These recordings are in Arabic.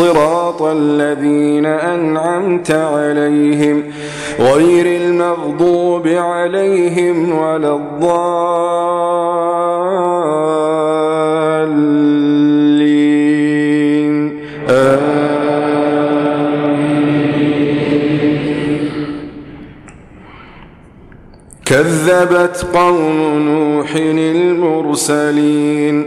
صراط الذين أنعمت عليهم غير المغضوب عليهم ولا الضالين. كذبت قوم نوح المرسلين.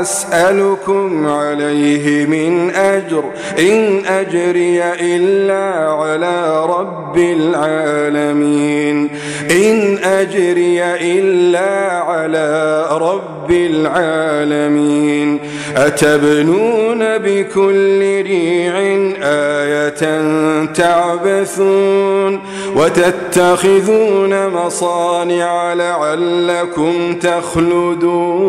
أسألكم عليه من أجر إن أجري إلا على رب العالمين إن أجري إلا على رب العالمين أتبنون بكل ريع آية تعبثون وتتخذون مصانع لعلكم تخلدون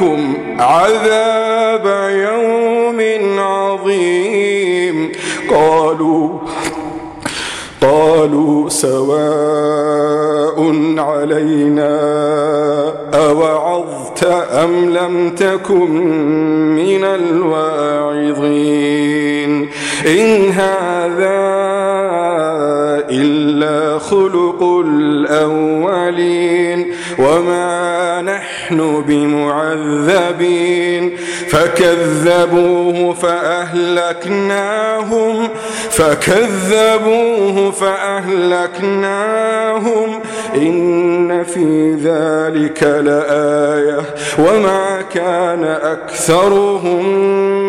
عليكم عذاب يوم عظيم. قالوا قالوا سواء علينا أوعظت أم لم تكن من الواعظين. إن هذا إلا خلق الأولين. وما نحن بمعذبين فكذبوه فأهلكناهم فكذبوه فأهلكناهم إن في ذلك لآية وما كان أكثرهم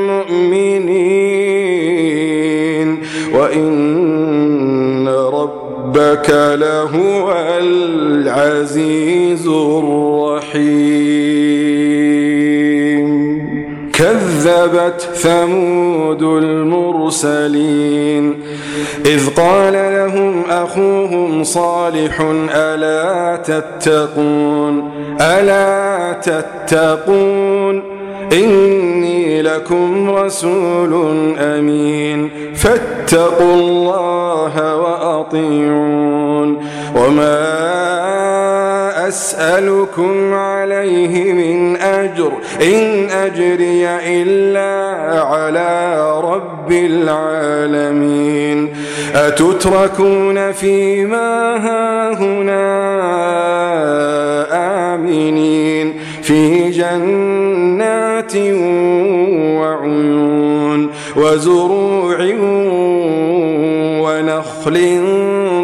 مؤمنين وإن ربك لهو العزيز الرحيم. كذبت ثمود المرسلين. إذ قال لهم أخوهم صالح ألا تتقون؟ ألا تتقون؟ إني لكم رسول أمين. فاتقوا الله وأطيعون. وما أسألكم عليه من أجر. إن أجري إلا على رب العالمين. أتتركون فيما هاهنا آمنين. في جنات وعيون وزروع ونخل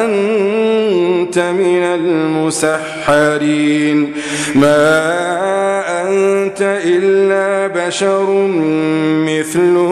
أنت من المسحرين. ما أنت إلا بشر مثلنا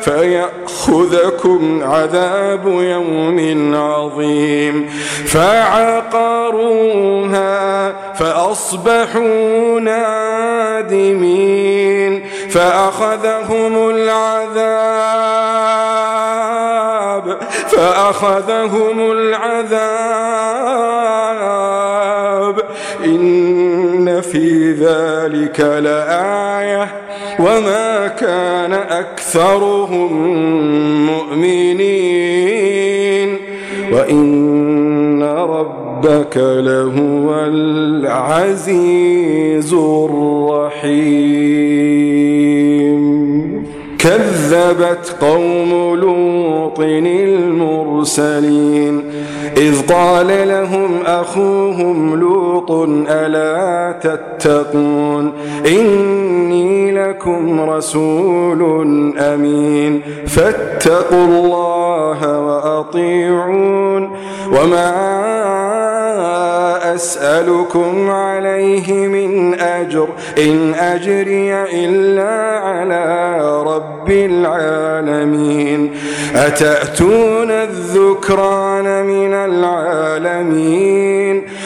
فيأخذكم عذاب يوم عظيم. فعقروها فأصبحوا نادمين. فأخذهم العذاب فأخذهم العذاب. إن في ذلك لآية. وما كان أكثرهم مؤمنين وإن ربك لهو العزيز الرحيم. كذبت قوم لوط المرسلين إذ قال لهم أخوهم لوط ألا تتقون؟ إني لكم رسول أمين. فاتقوا الله وأطيعون. وما أسألكم عليه من أجر إن أجري إلا على رب العالمين. أتأتون الذكران من العالمين؟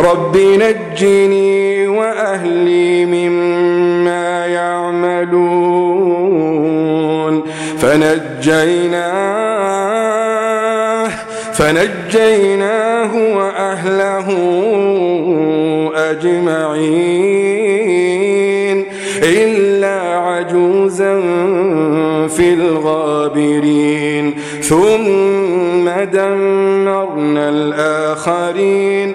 رب نجني وأهلي مما يعملون فنجيناه فنجيناه وأهله أجمعين إلا عجوزا في الغابرين ثم دمرنا الآخرين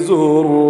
الرحيم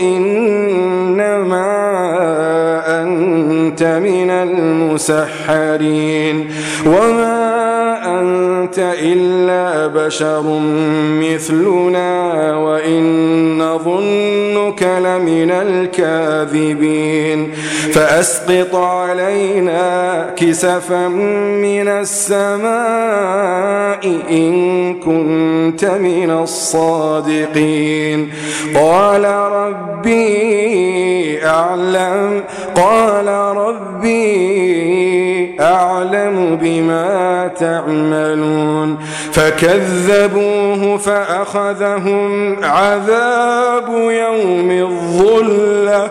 إنما أنت من المسحرين وما أنت إلا بشر مثلنا وإن نظنك لمن الكاذبين فأسقط علينا كسفا من السماء إن كنت من الصادقين. قال ربي أعلم قال ربي أعلم بما تعملون. فكذبوه فأخذهم عذاب يوم الظلة.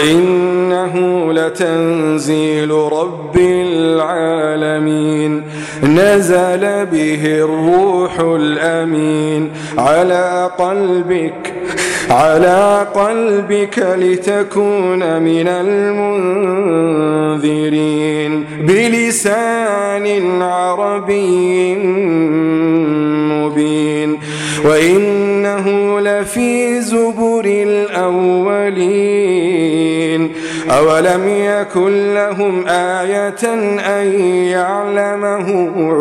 وإنه لتنزيل رب العالمين نزل به الروح الأمين على قلبك على قلبك لتكون من المنذرين بلسان عربي مبين وإنه لفي أولم يكن لهم آية أن يعلمه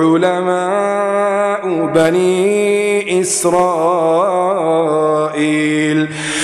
علماء بني إسرائيل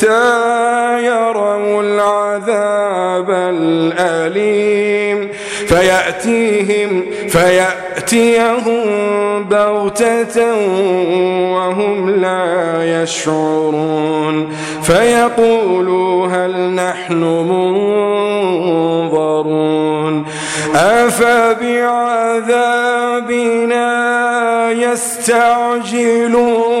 حتى يروا العذاب الأليم. فيأتيهم فيأتيهم بغتة وهم لا يشعرون. فيقولوا هل نحن منظرون. أفبعذابنا يستعجلون؟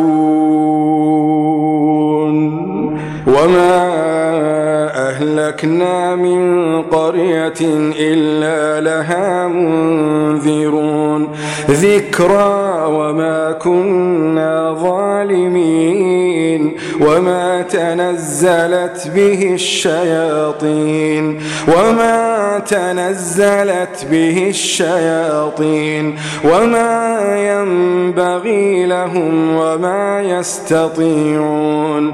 أهلكنا من قرية إلا لها منذرون ذكرى وما كنا ظالمين وما تنزلت به الشياطين وما تنزلت به الشياطين وما ينبغي لهم وما يستطيعون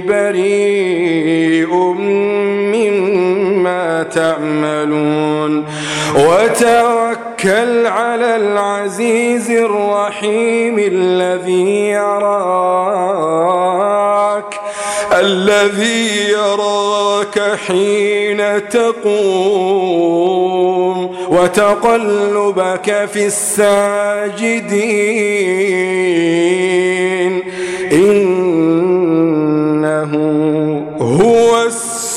بريء مما تعملون. وتوكل على العزيز الرحيم الذي يراك الذي يراك حين تقوم. وتقلبك في الساجدين. إنه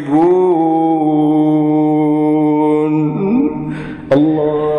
ينقلبون الله.